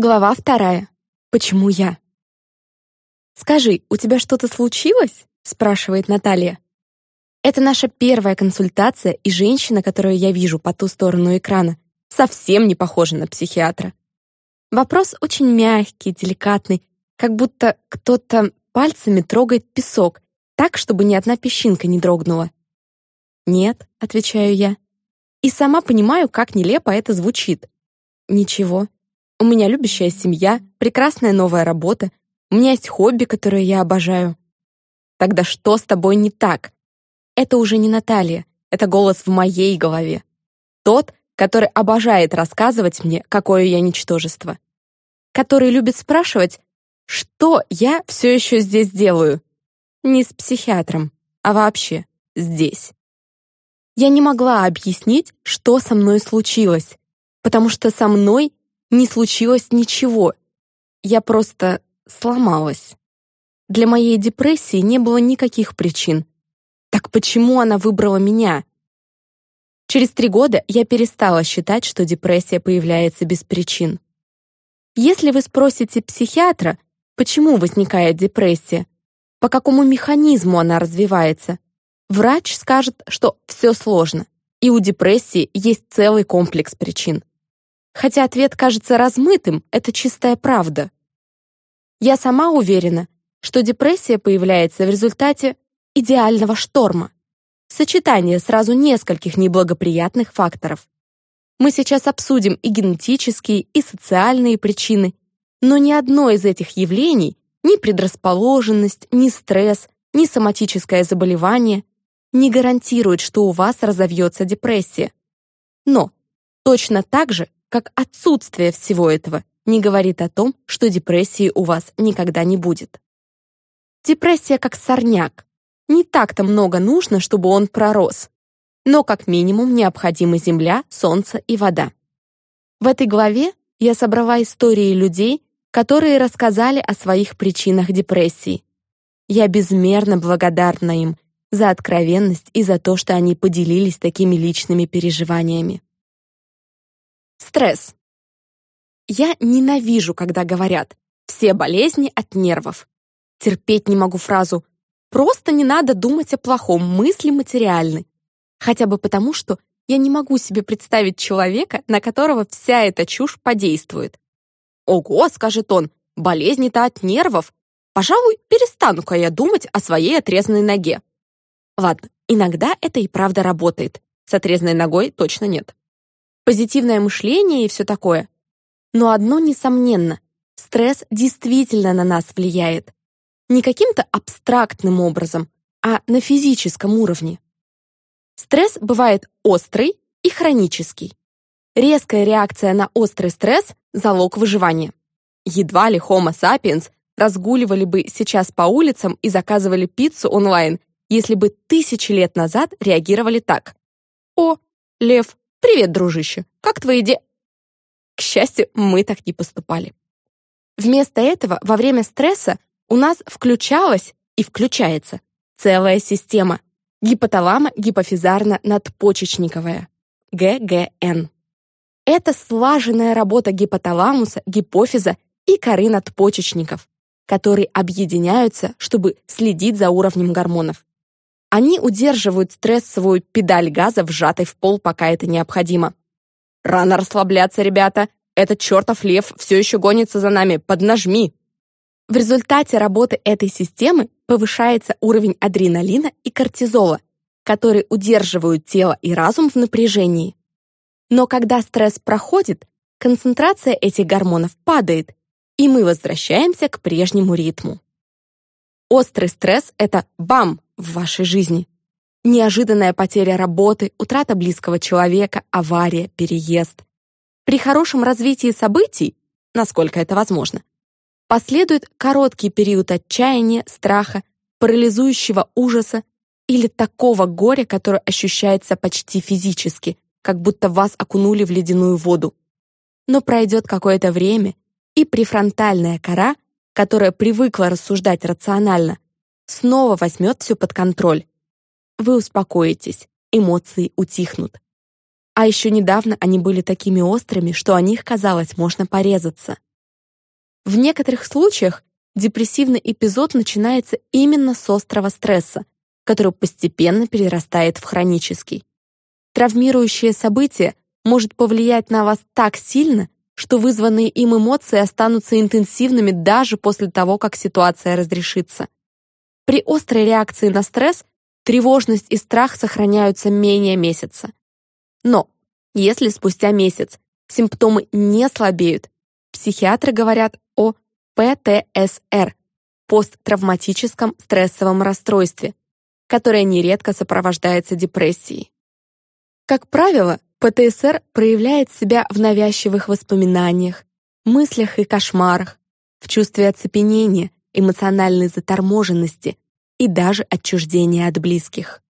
Глава вторая. Почему я? «Скажи, у тебя что-то случилось?» — спрашивает Наталья. Это наша первая консультация, и женщина, которую я вижу по ту сторону экрана, совсем не похожа на психиатра. Вопрос очень мягкий, деликатный, как будто кто-то пальцами трогает песок, так, чтобы ни одна песчинка не дрогнула. «Нет», — отвечаю я. И сама понимаю, как нелепо это звучит. Ничего, у меня любящая семья, прекрасная новая работа, у меня есть хобби, которое я обожаю. Тогда что с тобой не так? Это уже не Наталья, это голос в моей голове. Тот, который обожает рассказывать мне, какое я ничтожество. Который любит спрашивать, что я все еще здесь делаю. Не с психиатром, а вообще здесь. Я не могла объяснить, что со мной случилось, потому что со мной не случилось ничего. Я просто сломалась. Для моей депрессии не было никаких причин. Так почему она выбрала меня? Через три года я перестала считать, что депрессия появляется без причин. Если вы спросите психиатра, почему возникает депрессия, по какому механизму она развивается, врач скажет, что все сложно, и у депрессии есть целый комплекс причин. Хотя ответ кажется размытым, это чистая правда. Я сама уверена, что депрессия появляется в результате идеального шторма, сочетания сразу нескольких неблагоприятных факторов. Мы сейчас обсудим и генетические, и социальные причины, но ни одно из этих явлений, ни предрасположенность, ни стресс, ни соматическое заболевание не гарантирует, что у вас разовьется депрессия. Но точно так же как отсутствие всего этого не говорит о том, что депрессии у вас никогда не будет. Депрессия как сорняк. Не так-то много нужно, чтобы он пророс. Но как минимум необходимы земля, солнце и вода. В этой главе я собрала истории людей, которые рассказали о своих причинах депрессии. Я безмерно благодарна им за откровенность и за то, что они поделились такими личными переживаниями. Стресс. Я ненавижу, когда говорят «все болезни от нервов». Терпеть не могу фразу «просто не надо думать о плохом, мысли материальны». Хотя бы потому, что я не могу себе представить человека, на которого вся эта чушь подействует. «Ого», — скажет он, — «болезни-то от нервов. Пожалуй, перестану-ка я думать о своей отрезанной ноге». Ладно, иногда это и правда работает. С отрезанной ногой точно нет позитивное мышление и все такое. Но одно несомненно, стресс действительно на нас влияет. Не каким-то абстрактным образом, а на физическом уровне. Стресс бывает острый и хронический. Резкая реакция на острый стресс – залог выживания. Едва ли Homo sapiens разгуливали бы сейчас по улицам и заказывали пиццу онлайн, если бы тысячи лет назад реагировали так. «О, лев, «Привет, дружище, как твои де...» К счастью, мы так не поступали. Вместо этого, во время стресса у нас включалась и включается целая система гипоталамо-гипофизарно-надпочечниковая, ГГН. Это слаженная работа гипоталамуса, гипофиза и коры надпочечников, которые объединяются, чтобы следить за уровнем гормонов. Они удерживают стрессовую педаль газа вжатой в пол, пока это необходимо. «Рано расслабляться, ребята! Этот чертов лев все еще гонится за нами! Поднажми!» В результате работы этой системы повышается уровень адреналина и кортизола, которые удерживают тело и разум в напряжении. Но когда стресс проходит, концентрация этих гормонов падает, и мы возвращаемся к прежнему ритму. Острый стресс — это бам! В вашей жизни. Неожиданная потеря работы, утрата близкого человека, авария, переезд. При хорошем развитии событий, насколько это возможно, последует короткий период отчаяния, страха, парализующего ужаса или такого горя, которое ощущается почти физически, как будто вас окунули в ледяную воду. Но пройдет какое-то время, и префронтальная кора, которая привыкла рассуждать рационально, снова возьмет все под контроль. Вы успокоитесь, эмоции утихнут. А еще недавно они были такими острыми, что о них, казалось, можно порезаться. В некоторых случаях депрессивный эпизод начинается именно с острого стресса, который постепенно перерастает в хронический. Травмирующее событие может повлиять на вас так сильно, что вызванные им эмоции останутся интенсивными даже после того, как ситуация разрешится. При острой реакции на стресс тревожность и страх сохраняются менее месяца. Но если спустя месяц симптомы не слабеют, психиатры говорят о ПТСР – посттравматическом стрессовом расстройстве, которое нередко сопровождается депрессией. Как правило, ПТСР проявляет себя в навязчивых воспоминаниях, мыслях и кошмарах, в чувстве оцепенения, эмоциональной заторможенности и даже отчуждения от близких.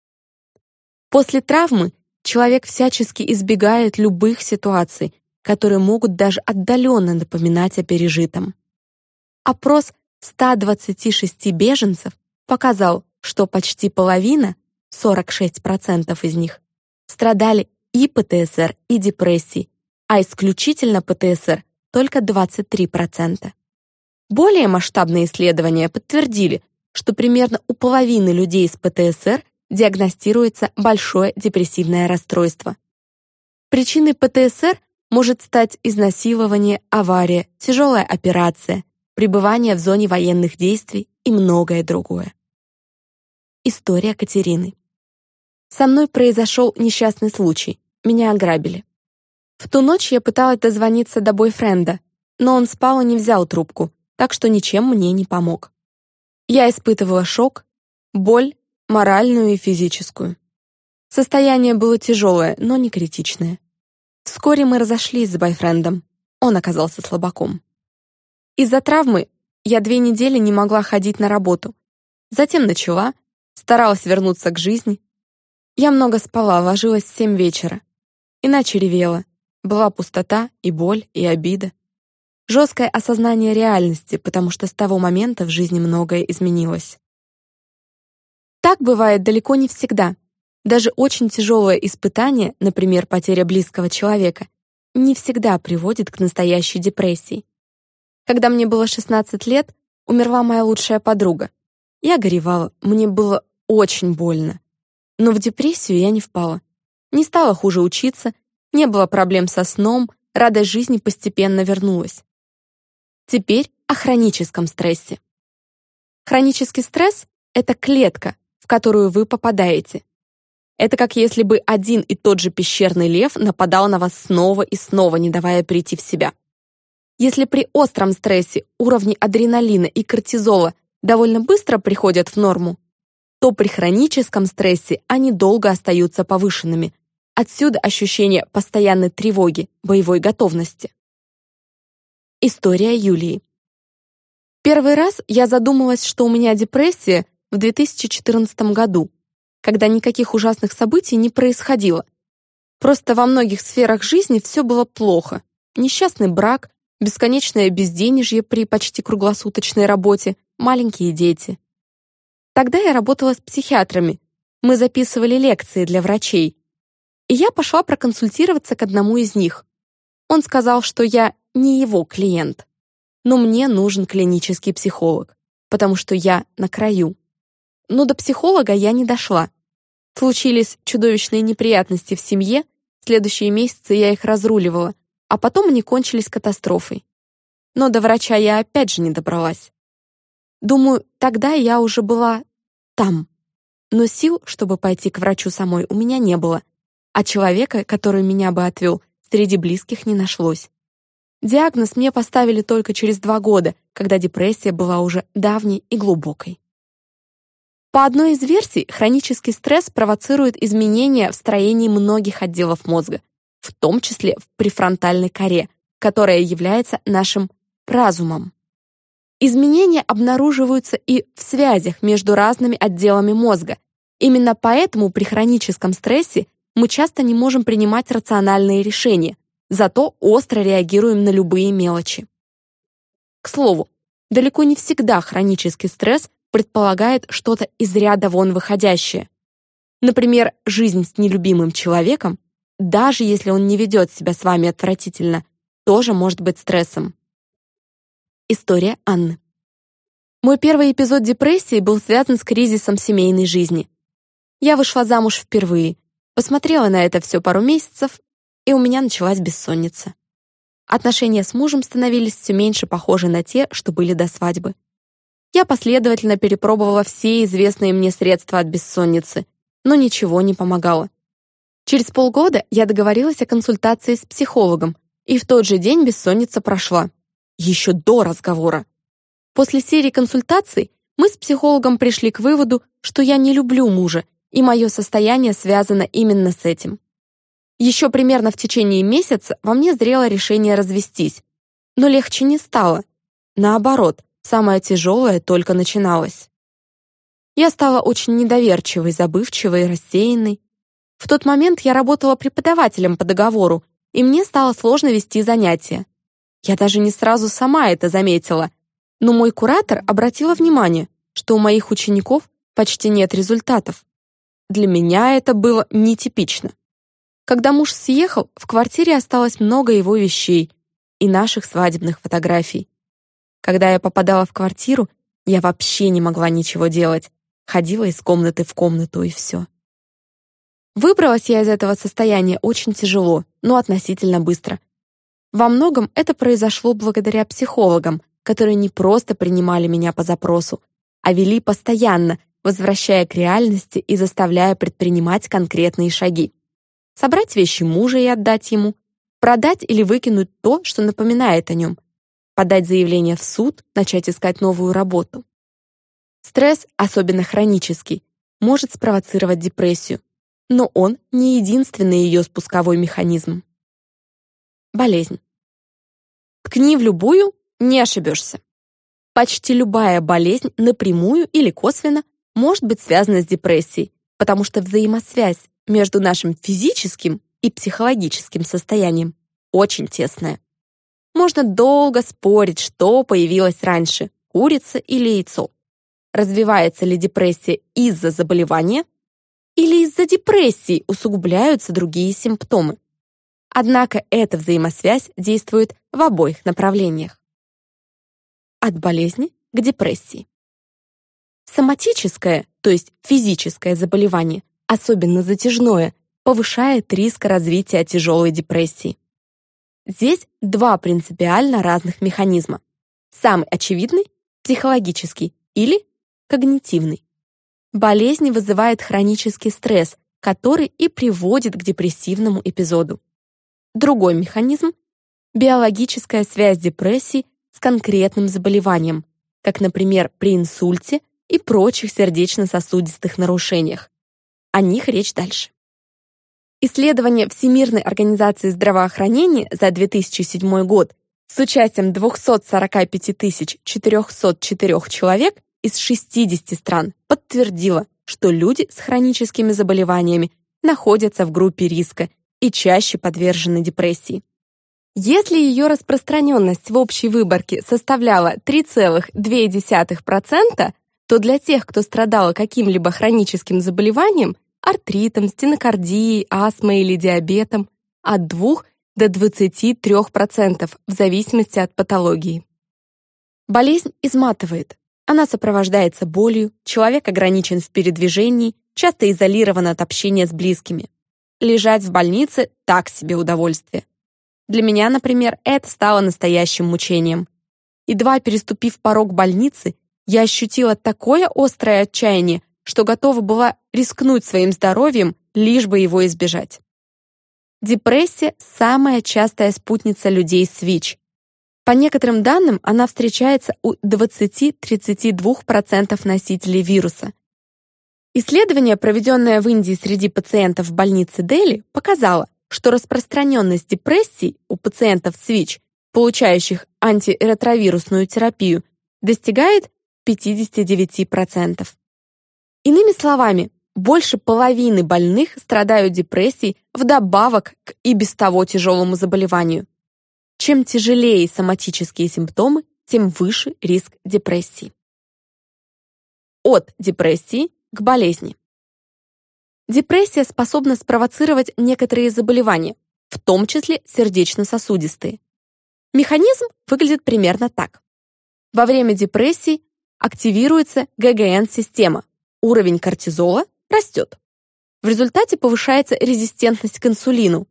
После травмы человек всячески избегает любых ситуаций, которые могут даже отдаленно напоминать о пережитом. Опрос 126 беженцев показал, что почти половина, 46% из них, страдали и ПТСР, и депрессией, а исключительно ПТСР только 23%. Более масштабные исследования подтвердили, что примерно у половины людей с ПТСР диагностируется большое депрессивное расстройство. Причиной ПТСР может стать изнасилование, авария, тяжелая операция, пребывание в зоне военных действий и многое другое. История Катерины. Со мной произошел несчастный случай. Меня ограбили. В ту ночь я пыталась дозвониться до бойфренда, но он спал и не взял трубку, так что ничем мне не помог. Я испытывала шок, боль, моральную и физическую. Состояние было тяжелое, но не критичное. Вскоре мы разошлись с бойфрендом. Он оказался слабаком. Из-за травмы я две недели не могла ходить на работу. Затем начала, старалась вернуться к жизни. Я много спала, ложилась в семь вечера. Иначе ревела. Была пустота и боль, и обида. Жесткое осознание реальности, потому что с того момента в жизни многое изменилось. Так бывает далеко не всегда. Даже очень тяжелое испытание, например, потеря близкого человека, не всегда приводит к настоящей депрессии. Когда мне было 16 лет, умерла моя лучшая подруга. Я горевала, мне было очень больно. Но в депрессию я не впала. Не стала хуже учиться, не было проблем со сном, радость жизни постепенно вернулась. Теперь о хроническом стрессе. Хронический стресс — это клетка, в которую вы попадаете. Это как если бы один и тот же пещерный лев нападал на вас снова и снова, не давая прийти в себя. Если при остром стрессе уровни адреналина и кортизола довольно быстро приходят в норму, то при хроническом стрессе они долго остаются повышенными. Отсюда ощущение постоянной тревоги, боевой готовности. История Юлии. Первый раз я задумалась, что у меня депрессия в 2014 году, когда никаких ужасных событий не происходило. Просто во многих сферах жизни все было плохо. Несчастный брак, бесконечное безденежье при почти круглосуточной работе, маленькие дети. Тогда я работала с психиатрами. Мы записывали лекции для врачей. И я пошла проконсультироваться к одному из них. Он сказал, что я не его клиент. Но мне нужен клинический психолог, потому что я на краю. Но до психолога я не дошла. Случились чудовищные неприятности в семье, следующие месяцы я их разруливала, а потом они кончились катастрофой. Но до врача я опять же не добралась. Думаю, тогда я уже была там. Но сил, чтобы пойти к врачу самой, у меня не было, а человека, который меня бы отвел, среди близких не нашлось. Диагноз мне поставили только через два года, когда депрессия была уже давней и глубокой. По одной из версий, хронический стресс провоцирует изменения в строении многих отделов мозга, в том числе в префронтальной коре, которая является нашим разумом. Изменения обнаруживаются и в связях между разными отделами мозга. Именно поэтому при хроническом стрессе мы часто не можем принимать рациональные решения, зато остро реагируем на любые мелочи. К слову, далеко не всегда хронический стресс предполагает что-то из ряда вон выходящее. Например, жизнь с нелюбимым человеком, даже если он не ведет себя с вами отвратительно, тоже может быть стрессом. История Анны. Мой первый эпизод депрессии был связан с кризисом семейной жизни. Я вышла замуж впервые, посмотрела на это все пару месяцев, и у меня началась бессонница. Отношения с мужем становились все меньше похожи на те, что были до свадьбы. Я последовательно перепробовала все известные мне средства от бессонницы, но ничего не помогало. Через полгода я договорилась о консультации с психологом, и в тот же день бессонница прошла еще до разговора. После серии консультаций мы с психологом пришли к выводу, что я не люблю мужа, и мое состояние связано именно с этим. Еще примерно в течение месяца во мне зрело решение развестись, но легче не стало. Наоборот, самое тяжелое только начиналось. Я стала очень недоверчивой, забывчивой, рассеянной. В тот момент я работала преподавателем по договору, и мне стало сложно вести занятия. Я даже не сразу сама это заметила, но мой куратор обратила внимание, что у моих учеников почти нет результатов. Для меня это было нетипично. Когда муж съехал, в квартире осталось много его вещей и наших свадебных фотографий. Когда я попадала в квартиру, я вообще не могла ничего делать. Ходила из комнаты в комнату и все. Выбралась я из этого состояния очень тяжело, но относительно быстро. Во многом это произошло благодаря психологам, которые не просто принимали меня по запросу, а вели постоянно, возвращая к реальности и заставляя предпринимать конкретные шаги. Собрать вещи мужа и отдать ему, продать или выкинуть то, что напоминает о нем, подать заявление в суд, начать искать новую работу. Стресс, особенно хронический, может спровоцировать депрессию, но он не единственный ее спусковой механизм. Болезнь. Ткни в любую, не ошибешься. Почти любая болезнь напрямую или косвенно может быть связана с депрессией, потому что взаимосвязь между нашим физическим и психологическим состоянием очень тесная. Можно долго спорить, что появилось раньше – курица или яйцо. Развивается ли депрессия из-за заболевания или из-за депрессии усугубляются другие симптомы. Однако эта взаимосвязь действует в обоих направлениях. От болезни к депрессии. Соматическое, то есть физическое заболевание, особенно затяжное, повышает риск развития тяжелой депрессии. Здесь два принципиально разных механизма. Самый очевидный – психологический или когнитивный. Болезнь вызывает хронический стресс, который и приводит к депрессивному эпизоду. Другой механизм – биологическая связь депрессии с конкретным заболеванием, как, например, при инсульте и прочих сердечно-сосудистых нарушениях. О них речь дальше. Исследование Всемирной организации здравоохранения за 2007 год с участием 245 404 человек из 60 стран подтвердило, что люди с хроническими заболеваниями находятся в группе риска и чаще подвержены депрессии. Если ее распространенность в общей выборке составляла 3,2%, то для тех, кто страдал каким-либо хроническим заболеванием, артритом, стенокардией, астмой или диабетом, от 2 до 23% в зависимости от патологии. Болезнь изматывает. Она сопровождается болью, человек ограничен в передвижении, часто изолирован от общения с близкими. Лежать в больнице — так себе удовольствие. Для меня, например, это стало настоящим мучением. Едва переступив порог больницы, я ощутила такое острое отчаяние, что готова была рискнуть своим здоровьем, лишь бы его избежать. Депрессия — самая частая спутница людей с ВИЧ. По некоторым данным, она встречается у 20-32% носителей вируса, Исследование, проведенное в Индии среди пациентов в больнице Дели, показало, что распространенность депрессий у пациентов с ВИЧ, получающих антиретровирусную терапию, достигает 59%. Иными словами, больше половины больных страдают депрессией вдобавок к и без того тяжелому заболеванию. Чем тяжелее соматические симптомы, тем выше риск депрессии. От депрессии к болезни. Депрессия способна спровоцировать некоторые заболевания, в том числе сердечно-сосудистые. Механизм выглядит примерно так. Во время депрессии активируется ГГН-система. Уровень кортизола растет. В результате повышается резистентность к инсулину.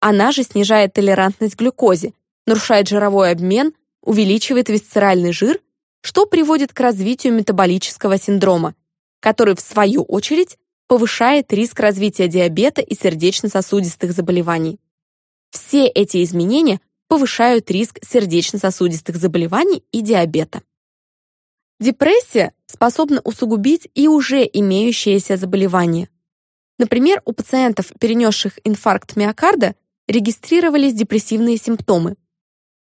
Она же снижает толерантность к глюкозе, нарушает жировой обмен, увеличивает висцеральный жир, что приводит к развитию метаболического синдрома, который, в свою очередь, повышает риск развития диабета и сердечно-сосудистых заболеваний. Все эти изменения повышают риск сердечно-сосудистых заболеваний и диабета. Депрессия способна усугубить и уже имеющиеся заболевания. Например, у пациентов, перенесших инфаркт миокарда, регистрировались депрессивные симптомы.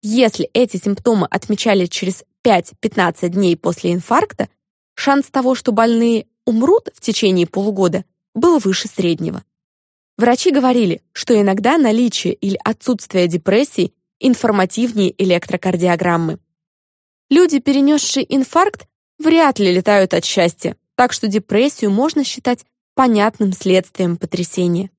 Если эти симптомы отмечали через 5-15 дней после инфаркта, шанс того, что больные умрут в течение полугода, был выше среднего. Врачи говорили, что иногда наличие или отсутствие депрессии информативнее электрокардиограммы. Люди, перенесшие инфаркт, вряд ли летают от счастья, так что депрессию можно считать понятным следствием потрясения.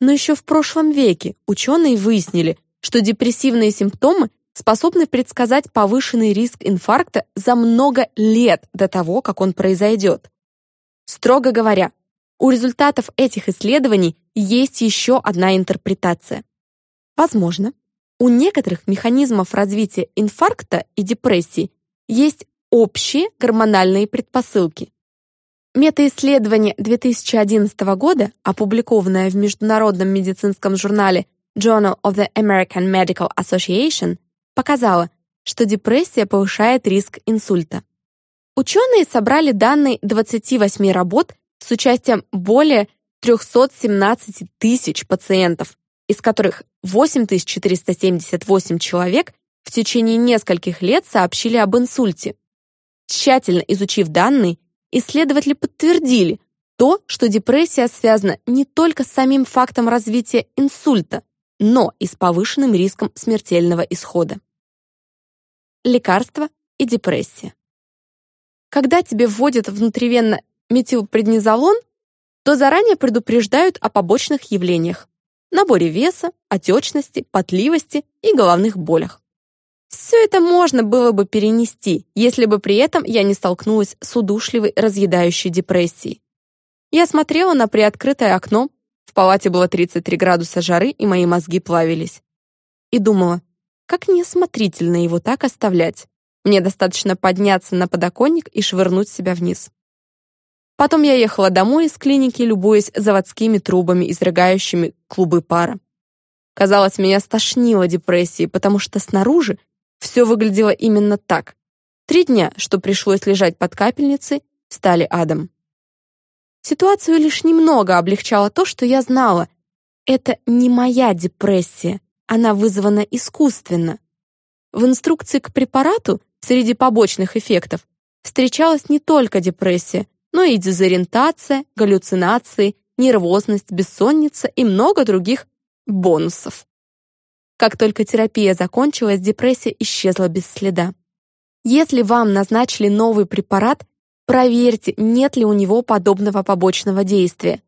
Но еще в прошлом веке ученые выяснили, что депрессивные симптомы способны предсказать повышенный риск инфаркта за много лет до того, как он произойдет. Строго говоря, у результатов этих исследований есть еще одна интерпретация. Возможно, у некоторых механизмов развития инфаркта и депрессии есть общие гормональные предпосылки. Метаисследование 2011 года, опубликованное в международном медицинском журнале Journal of the American Medical Association, показало, что депрессия повышает риск инсульта. Ученые собрали данные 28 работ с участием более 317 тысяч пациентов, из которых 8478 человек в течение нескольких лет сообщили об инсульте. Тщательно изучив данные, исследователи подтвердили то, что депрессия связана не только с самим фактом развития инсульта, но и с повышенным риском смертельного исхода. Лекарства и депрессия. Когда тебе вводят внутривенно метилпреднизолон, то заранее предупреждают о побочных явлениях – наборе веса, отечности, потливости и головных болях. Все это можно было бы перенести, если бы при этом я не столкнулась с удушливой, разъедающей депрессией. Я смотрела на приоткрытое окно, в палате было 33 градуса жары, и мои мозги плавились. И думала, как неосмотрительно его так оставлять. Мне достаточно подняться на подоконник и швырнуть себя вниз. Потом я ехала домой из клиники, любуясь заводскими трубами, изрыгающими клубы пара. Казалось, меня стошнило депрессией, потому что снаружи все выглядело именно так. Три дня, что пришлось лежать под капельницей, стали адом. Ситуацию лишь немного облегчало то, что я знала. Это не моя депрессия, она вызвана искусственно. В инструкции к препарату среди побочных эффектов встречалась не только депрессия, но и дезориентация, галлюцинации, нервозность, бессонница и много других бонусов. Как только терапия закончилась, депрессия исчезла без следа. Если вам назначили новый препарат, проверьте, нет ли у него подобного побочного действия.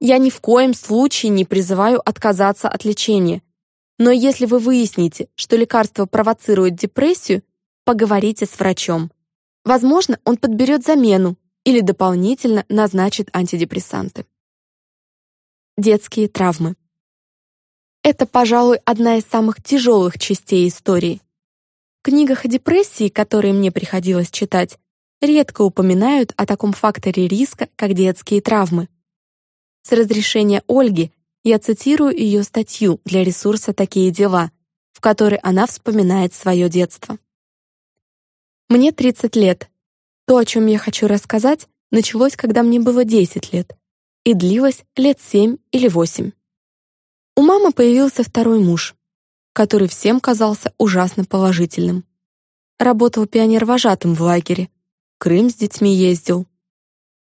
Я ни в коем случае не призываю отказаться от лечения. Но если вы выясните, что лекарство провоцирует депрессию, поговорите с врачом. Возможно, он подберет замену или дополнительно назначит антидепрессанты. Детские травмы. Это, пожалуй, одна из самых тяжелых частей истории. В книгах о депрессии, которые мне приходилось читать, редко упоминают о таком факторе риска, как детские травмы. С разрешения Ольги я цитирую ее статью для ресурса «Такие дела», в которой она вспоминает свое детство. Мне 30 лет. То, о чем я хочу рассказать, началось, когда мне было 10 лет и длилось лет 7 или 8. У мамы появился второй муж, который всем казался ужасно положительным. Работал пионер-вожатым в лагере, Крым с детьми ездил.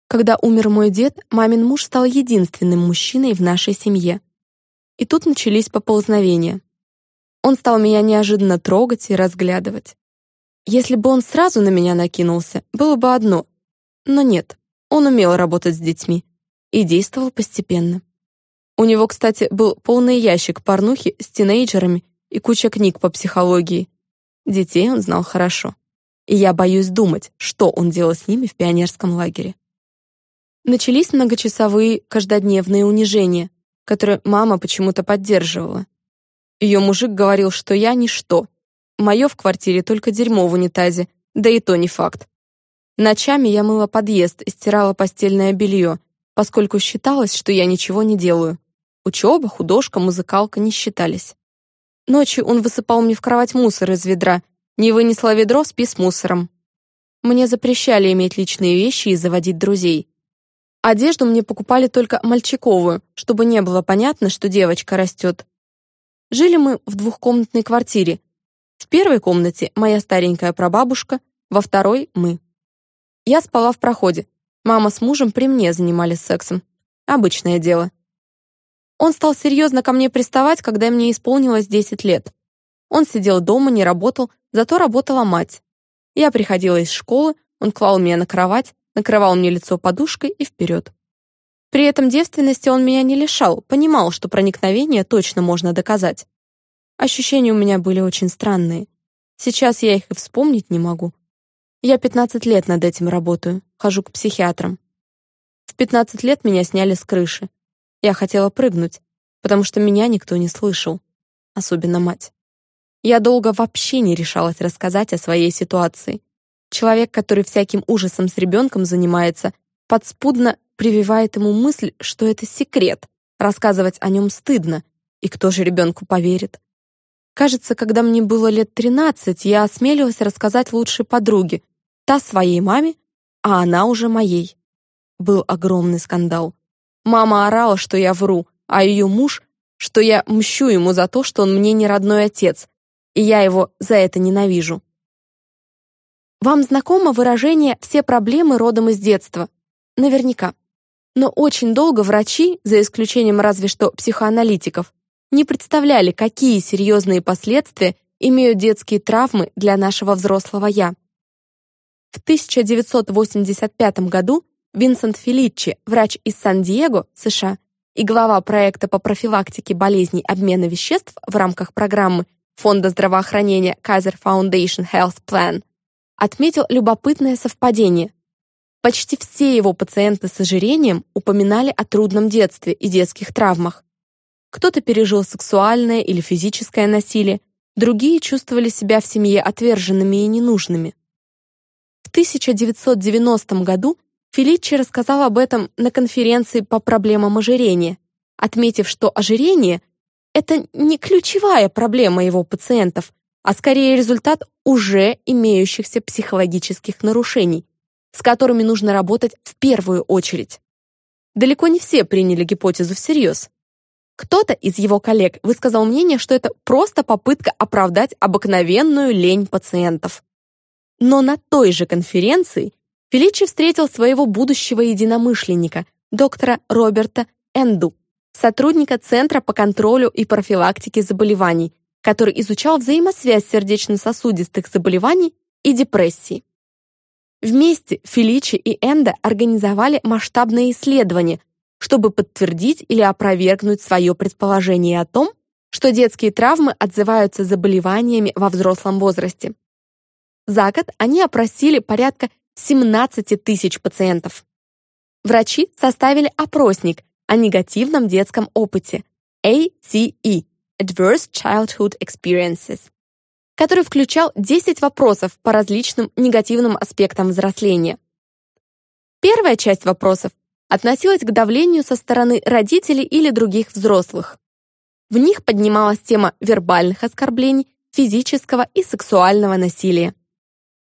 Когда умер мой дед, мамин муж стал единственным мужчиной в нашей семье. И тут начались поползновения. Он стал меня неожиданно трогать и разглядывать. Если бы он сразу на меня накинулся, было бы одно. Но нет, он умел работать с детьми и действовал постепенно. У него, кстати, был полный ящик порнухи с тинейджерами и куча книг по психологии. Детей он знал хорошо. и я боюсь думать, что он делал с ними в пионерском лагере. Начались многочасовые каждодневные унижения, которые мама почему-то поддерживала. Ее мужик говорил, что я ничто. Мое в квартире только дерьмо в унитазе, да и то не факт. Ночами я мыла подъезд и стирала постельное белье, поскольку считалось, что я ничего не делаю. Учеба, художка, музыкалка не считались. Ночью он высыпал мне в кровать мусор из ведра. Не вынесла ведро, спи с мусором. Мне запрещали иметь личные вещи и заводить друзей. Одежду мне покупали только мальчиковую, чтобы не было понятно, что девочка растет. Жили мы в двухкомнатной квартире. В первой комнате моя старенькая прабабушка, во второй — мы. Я спала в проходе. Мама с мужем при мне занимались сексом. Обычное дело. Он стал серьезно ко мне приставать, когда мне исполнилось 10 лет. Он сидел дома, не работал, зато работала мать. Я приходила из школы, он клал меня на кровать, накрывал мне лицо подушкой и вперед. При этом девственности он меня не лишал, понимал, что проникновение точно можно доказать. Ощущения у меня были очень странные. Сейчас я их и вспомнить не могу. Я 15 лет над этим работаю, хожу к психиатрам. В 15 лет меня сняли с крыши. Я хотела прыгнуть, потому что меня никто не слышал, особенно мать. Я долго вообще не решалась рассказать о своей ситуации. Человек, который всяким ужасом с ребенком занимается, подспудно прививает ему мысль, что это секрет, рассказывать о нем стыдно, и кто же ребенку поверит? Кажется, когда мне было лет 13, я осмелилась рассказать лучшей подруге, та своей маме, а она уже моей. Был огромный скандал. Мама орала, что я вру, а ее муж, что я мщу ему за то, что он мне не родной отец, и я его за это ненавижу. Вам знакомо выражение «все проблемы родом из детства»? Наверняка. Но очень долго врачи, за исключением разве что психоаналитиков, не представляли, какие серьезные последствия имеют детские травмы для нашего взрослого «я». В 1985 году Винсент Феличи, врач из Сан-Диего, США, и глава проекта по профилактике болезней обмена веществ в рамках программы Фонда здравоохранения Kaiser Foundation Health Plan, отметил любопытное совпадение. Почти все его пациенты с ожирением упоминали о трудном детстве и детских травмах. Кто-то пережил сексуальное или физическое насилие, другие чувствовали себя в семье отверженными и ненужными. В 1990 году Феличи рассказал об этом на конференции по проблемам ожирения, отметив, что ожирение — это не ключевая проблема его пациентов, а скорее результат уже имеющихся психологических нарушений, с которыми нужно работать в первую очередь. Далеко не все приняли гипотезу всерьез. Кто-то из его коллег высказал мнение, что это просто попытка оправдать обыкновенную лень пациентов. Но на той же конференции Феличи встретил своего будущего единомышленника, доктора Роберта Энду, сотрудника Центра по контролю и профилактике заболеваний, который изучал взаимосвязь сердечно-сосудистых заболеваний и депрессии. Вместе Феличи и Энда организовали масштабные исследования, чтобы подтвердить или опровергнуть свое предположение о том, что детские травмы отзываются заболеваниями во взрослом возрасте. За год они опросили порядка 17 тысяч пациентов. Врачи составили опросник о негативном детском опыте ACE Adverse Childhood Experiences, который включал 10 вопросов по различным негативным аспектам взросления. Первая часть вопросов относилась к давлению со стороны родителей или других взрослых. В них поднималась тема вербальных оскорблений, физического и сексуального насилия.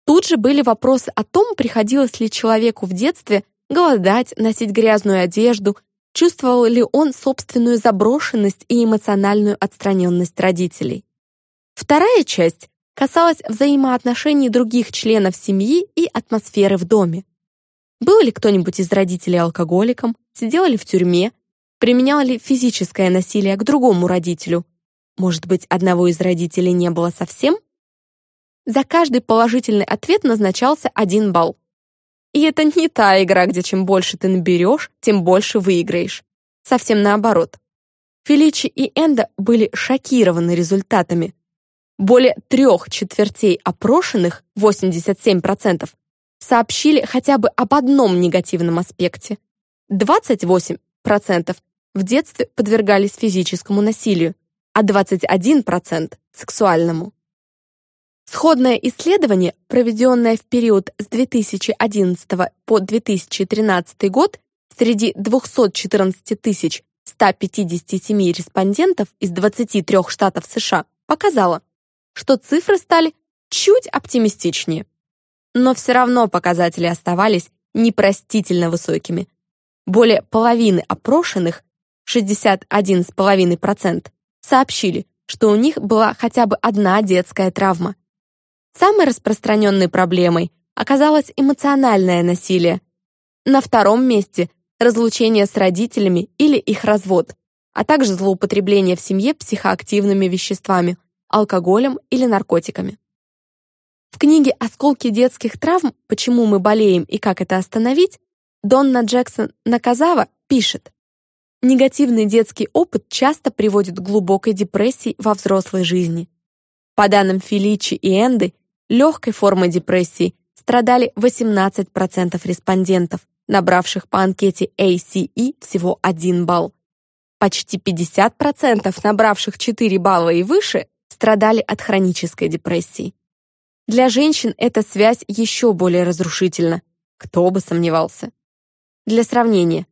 Тут же были вопросы о том, приходилось ли человеку в детстве голодать, носить грязную одежду, Чувствовал ли он собственную заброшенность и эмоциональную отстраненность родителей? Вторая часть касалась взаимоотношений других членов семьи и атмосферы в доме. Был ли кто-нибудь из родителей алкоголиком, сидел ли в тюрьме, применял ли физическое насилие к другому родителю? Может быть, одного из родителей не было совсем? За каждый положительный ответ назначался один балл. И это не та игра, где чем больше ты наберешь, тем больше выиграешь. Совсем наоборот. Феличи и Энда были шокированы результатами. более трех четвертей опрошенных, 87%, сообщили хотя бы об одном негативном аспекте. 28% в детстве подвергались физическому насилию, а 21% — сексуальному. Сходное исследование, проведенное в период с 2011 по 2013 год среди 214 157 респондентов из 23 штатов США, показало, что цифры стали чуть оптимистичнее. Но все равно показатели оставались непростительно высокими. Более половины опрошенных, 61,5%, сообщили, что у них была хотя бы одна детская травма. Самой распространенной проблемой оказалось эмоциональное насилие. На втором месте – разлучение с родителями или их развод, а также злоупотребление в семье психоактивными веществами, алкоголем или наркотиками. В книге «Осколки детских травм. Почему мы болеем и как это остановить» Донна Джексон Наказава пишет, Негативный детский опыт часто приводит к глубокой депрессии во взрослой жизни. По данным Филичи и Энды, Легкой формой депрессии страдали 18% респондентов, набравших по анкете ACE всего 1 балл. Почти 50% набравших 4 балла и выше страдали от хронической депрессии. Для женщин эта связь еще более разрушительна. Кто бы сомневался. Для сравнения,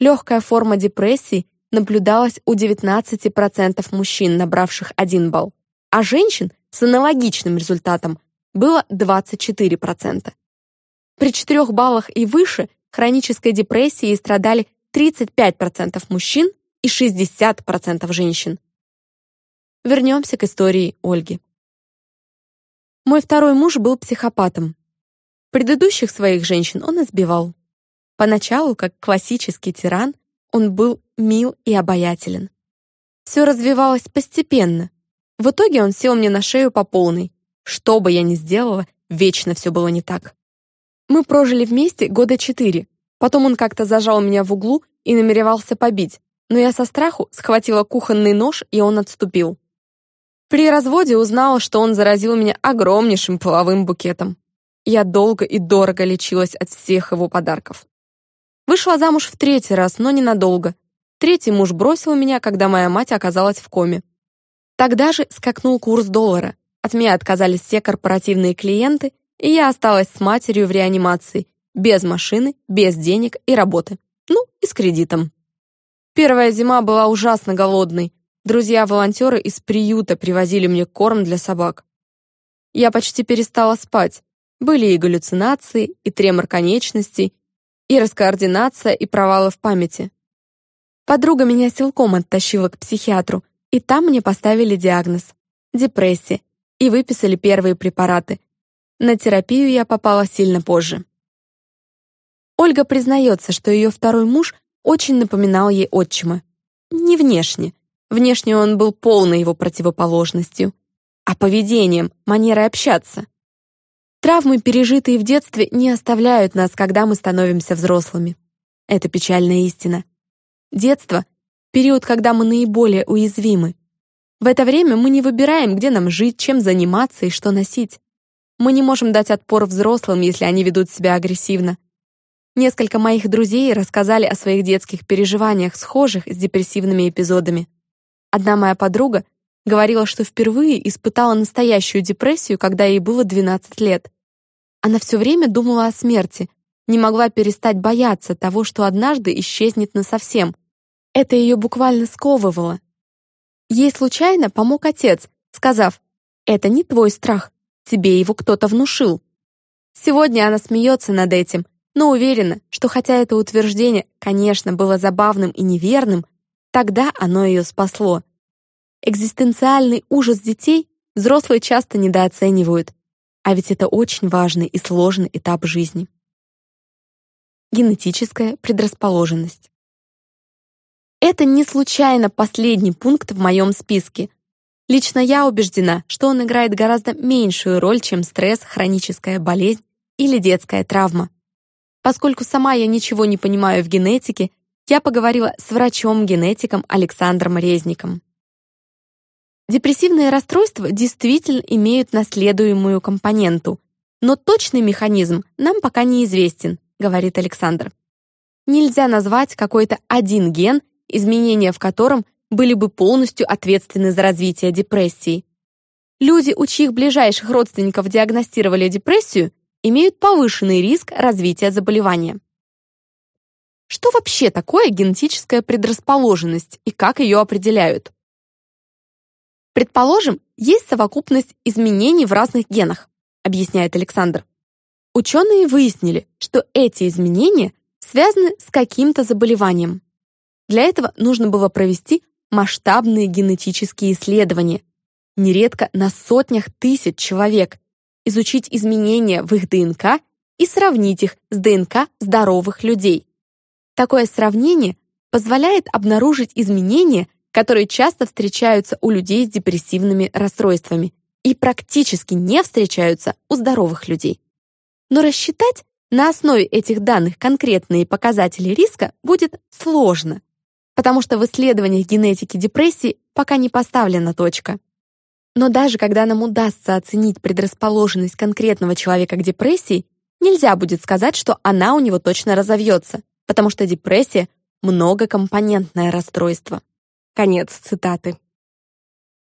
легкая форма депрессии наблюдалась у 19% мужчин, набравших 1 балл, а женщин с аналогичным результатом было 24%. При 4 баллах и выше хронической депрессией страдали 35% мужчин и 60% женщин. Вернемся к истории Ольги. Мой второй муж был психопатом. Предыдущих своих женщин он избивал. Поначалу, как классический тиран, он был мил и обаятелен. Все развивалось постепенно. В итоге он сел мне на шею по полной, что бы я ни сделала, вечно все было не так. Мы прожили вместе года четыре. Потом он как-то зажал меня в углу и намеревался побить, но я со страху схватила кухонный нож, и он отступил. При разводе узнала, что он заразил меня огромнейшим половым букетом. Я долго и дорого лечилась от всех его подарков. Вышла замуж в третий раз, но ненадолго. Третий муж бросил меня, когда моя мать оказалась в коме. Тогда же скакнул курс доллара. От меня отказались все корпоративные клиенты, и я осталась с матерью в реанимации, без машины, без денег и работы. Ну, и с кредитом. Первая зима была ужасно голодной. Друзья-волонтеры из приюта привозили мне корм для собак. Я почти перестала спать. Были и галлюцинации, и тремор конечностей, и раскоординация, и провалы в памяти. Подруга меня силком оттащила к психиатру, и там мне поставили диагноз — депрессия, и выписали первые препараты. На терапию я попала сильно позже. Ольга признается, что ее второй муж очень напоминал ей отчима. Не внешне. Внешне он был полной его противоположностью. А поведением, манерой общаться. Травмы, пережитые в детстве, не оставляют нас, когда мы становимся взрослыми. Это печальная истина. Детство — период, когда мы наиболее уязвимы, в это время мы не выбираем, где нам жить, чем заниматься и что носить. Мы не можем дать отпор взрослым, если они ведут себя агрессивно. Несколько моих друзей рассказали о своих детских переживаниях, схожих с депрессивными эпизодами. Одна моя подруга говорила, что впервые испытала настоящую депрессию, когда ей было 12 лет. Она все время думала о смерти, не могла перестать бояться того, что однажды исчезнет насовсем. Это ее буквально сковывало, Ей случайно помог отец, сказав, «Это не твой страх, тебе его кто-то внушил». Сегодня она смеется над этим, но уверена, что хотя это утверждение, конечно, было забавным и неверным, тогда оно ее спасло. Экзистенциальный ужас детей взрослые часто недооценивают, а ведь это очень важный и сложный этап жизни. Генетическая предрасположенность. Это не случайно последний пункт в моем списке. Лично я убеждена, что он играет гораздо меньшую роль, чем стресс, хроническая болезнь или детская травма. Поскольку сама я ничего не понимаю в генетике, я поговорила с врачом-генетиком Александром Резником. Депрессивные расстройства действительно имеют наследуемую компоненту, но точный механизм нам пока неизвестен, говорит Александр. Нельзя назвать какой-то один ген, изменения в котором были бы полностью ответственны за развитие депрессии. Люди, у чьих ближайших родственников диагностировали депрессию, имеют повышенный риск развития заболевания. Что вообще такое генетическая предрасположенность и как ее определяют? Предположим, есть совокупность изменений в разных генах, объясняет Александр. Ученые выяснили, что эти изменения связаны с каким-то заболеванием. Для этого нужно было провести масштабные генетические исследования, нередко на сотнях тысяч человек, изучить изменения в их ДНК и сравнить их с ДНК здоровых людей. Такое сравнение позволяет обнаружить изменения, которые часто встречаются у людей с депрессивными расстройствами и практически не встречаются у здоровых людей. Но рассчитать на основе этих данных конкретные показатели риска будет сложно, потому что в исследованиях генетики депрессии пока не поставлена точка. Но даже когда нам удастся оценить предрасположенность конкретного человека к депрессии, нельзя будет сказать, что она у него точно разовьется, потому что депрессия — многокомпонентное расстройство. Конец цитаты.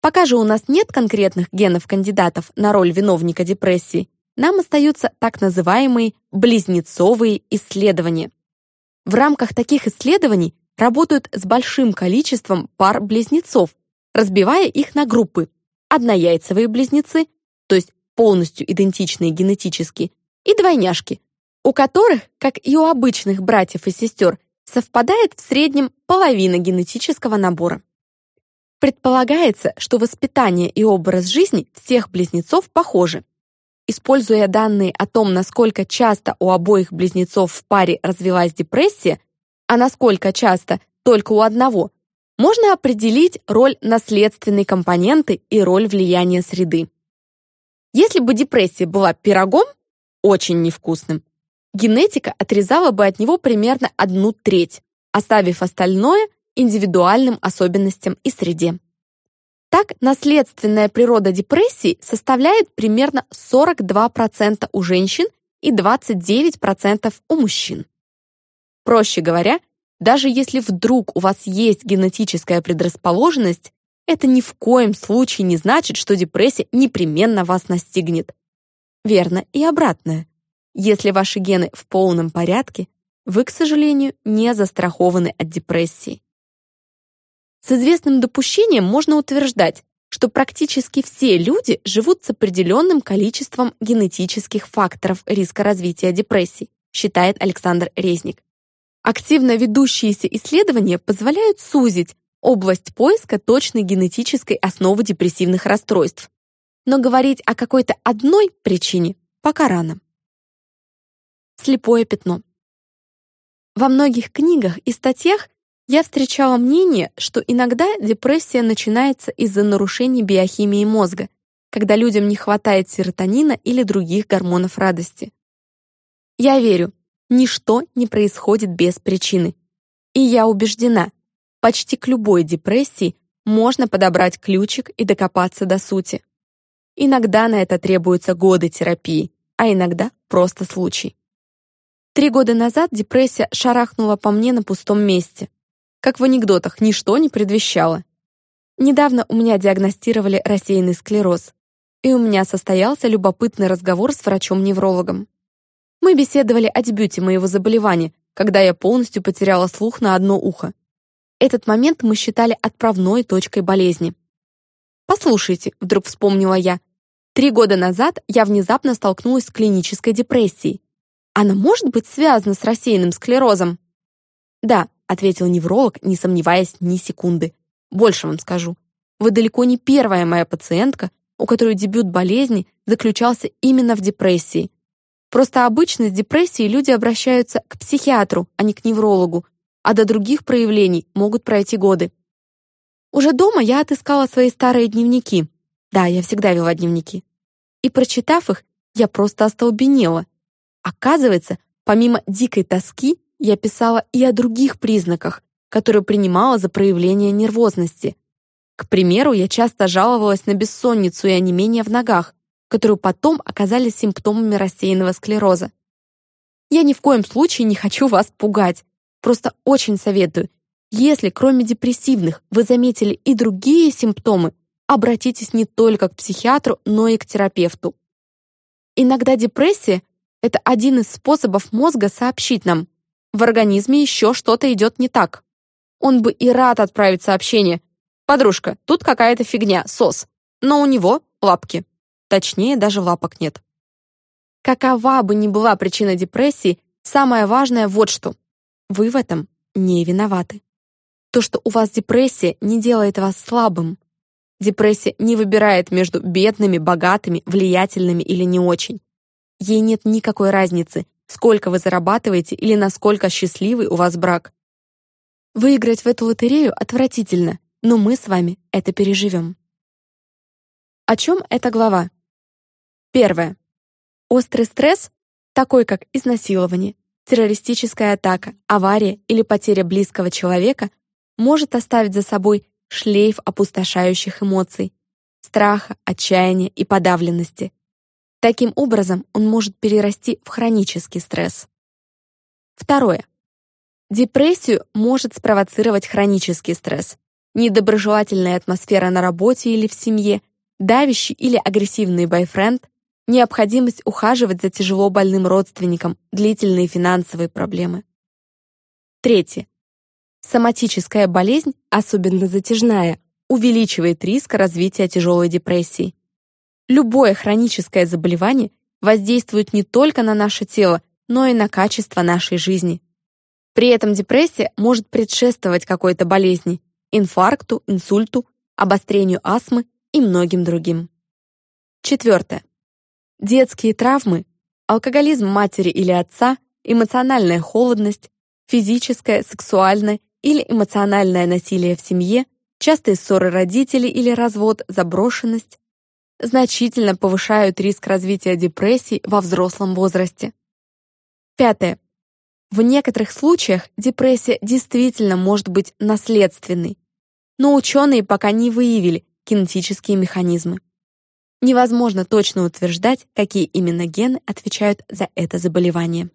Пока же у нас нет конкретных генов кандидатов на роль виновника депрессии, нам остаются так называемые близнецовые исследования. В рамках таких исследований работают с большим количеством пар близнецов, разбивая их на группы. Однояйцевые близнецы, то есть полностью идентичные генетически, и двойняшки, у которых, как и у обычных братьев и сестер, совпадает в среднем половина генетического набора. Предполагается, что воспитание и образ жизни всех близнецов похожи. Используя данные о том, насколько часто у обоих близнецов в паре развилась депрессия, а насколько часто только у одного, можно определить роль наследственной компоненты и роль влияния среды. Если бы депрессия была пирогом, очень невкусным, генетика отрезала бы от него примерно одну треть, оставив остальное индивидуальным особенностям и среде. Так, наследственная природа депрессии составляет примерно 42% у женщин и 29% у мужчин. Проще говоря, даже если вдруг у вас есть генетическая предрасположенность, это ни в коем случае не значит, что депрессия непременно вас настигнет. Верно и обратное. Если ваши гены в полном порядке, вы, к сожалению, не застрахованы от депрессии. С известным допущением можно утверждать, что практически все люди живут с определенным количеством генетических факторов риска развития депрессии, считает Александр Резник. Активно ведущиеся исследования позволяют сузить область поиска точной генетической основы депрессивных расстройств. Но говорить о какой-то одной причине пока рано. Слепое пятно. Во многих книгах и статьях я встречала мнение, что иногда депрессия начинается из-за нарушений биохимии мозга, когда людям не хватает серотонина или других гормонов радости. Я верю, ничто не происходит без причины. И я убеждена, почти к любой депрессии можно подобрать ключик и докопаться до сути. Иногда на это требуются годы терапии, а иногда просто случай. Три года назад депрессия шарахнула по мне на пустом месте. Как в анекдотах, ничто не предвещало. Недавно у меня диагностировали рассеянный склероз, и у меня состоялся любопытный разговор с врачом-неврологом. Мы беседовали о дебюте моего заболевания, когда я полностью потеряла слух на одно ухо. Этот момент мы считали отправной точкой болезни. «Послушайте», — вдруг вспомнила я, «три года назад я внезапно столкнулась с клинической депрессией. Она может быть связана с рассеянным склерозом? Да, ответил невролог, не сомневаясь ни секунды. Больше вам скажу. Вы далеко не первая моя пациентка, у которой дебют болезни заключался именно в депрессии. Просто обычно с депрессией люди обращаются к психиатру, а не к неврологу, а до других проявлений могут пройти годы. Уже дома я отыскала свои старые дневники. Да, я всегда вела дневники. И прочитав их, я просто остолбенела. Оказывается, помимо дикой тоски, я писала и о других признаках, которые принимала за проявление нервозности. К примеру, я часто жаловалась на бессонницу и онемение в ногах, которые потом оказались симптомами рассеянного склероза. Я ни в коем случае не хочу вас пугать. Просто очень советую, если кроме депрессивных вы заметили и другие симптомы, обратитесь не только к психиатру, но и к терапевту. Иногда депрессия — это один из способов мозга сообщить нам, в организме еще что-то идет не так. Он бы и рад отправить сообщение. «Подружка, тут какая-то фигня, сос». Но у него лапки. Точнее, даже лапок нет. Какова бы ни была причина депрессии, самое важное вот что. Вы в этом не виноваты. То, что у вас депрессия, не делает вас слабым. Депрессия не выбирает между бедными, богатыми, влиятельными или не очень. Ей нет никакой разницы, сколько вы зарабатываете или насколько счастливый у вас брак. Выиграть в эту лотерею отвратительно, но мы с вами это переживем. О чем эта глава? Первое. Острый стресс, такой как изнасилование, террористическая атака, авария или потеря близкого человека, может оставить за собой шлейф опустошающих эмоций, страха, отчаяния и подавленности. Таким образом, он может перерасти в хронический стресс. Второе. Депрессию может спровоцировать хронический стресс, недоброжелательная атмосфера на работе или в семье, давящий или агрессивный бойфренд, необходимость ухаживать за тяжело больным родственником, длительные финансовые проблемы. Третье. Соматическая болезнь, особенно затяжная, увеличивает риск развития тяжелой депрессии. Любое хроническое заболевание воздействует не только на наше тело, но и на качество нашей жизни. При этом депрессия может предшествовать какой-то болезни, инфаркту, инсульту, обострению астмы и многим другим. Четвертое. Детские травмы, алкоголизм матери или отца, эмоциональная холодность, физическое, сексуальное или эмоциональное насилие в семье, частые ссоры родителей или развод, заброшенность, значительно повышают риск развития депрессии во взрослом возрасте. Пятое. В некоторых случаях депрессия действительно может быть наследственной, но ученые пока не выявили кинетические механизмы. Невозможно точно утверждать, какие именно гены отвечают за это заболевание.